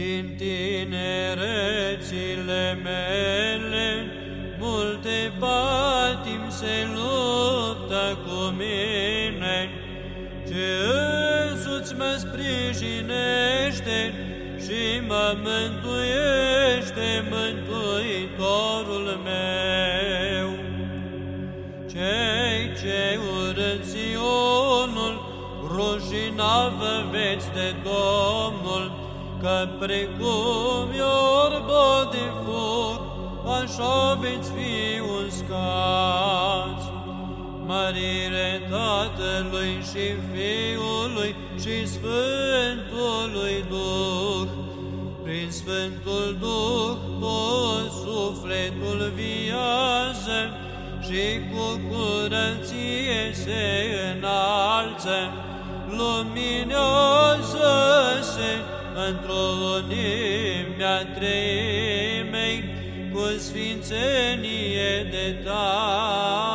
Din tinerețile mele, multe patim se luptă cu mine, ce însuți mă sprijinește și mă mântuiește Mântuitorul meu. Cei ce urât Sionul, rușina vă veți de Domnul, că precum iorbă de foc, așa veți fi uscați. Mărire Tatălui și Fiului și Sfântului Duh, prin Sfântul Duh tot sufletul viază și cu curăție se înalță, luminează-se într-o unimea treimei, cu sfințenie de taină.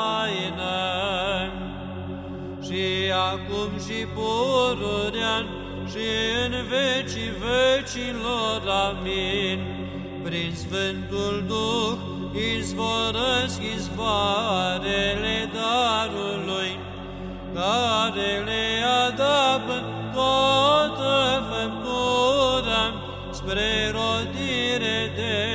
Și acum și pururea și în vecii vecilor, amin. Prin Sfântul Duh izvorăsc izvoarele darului, ca spre rodire de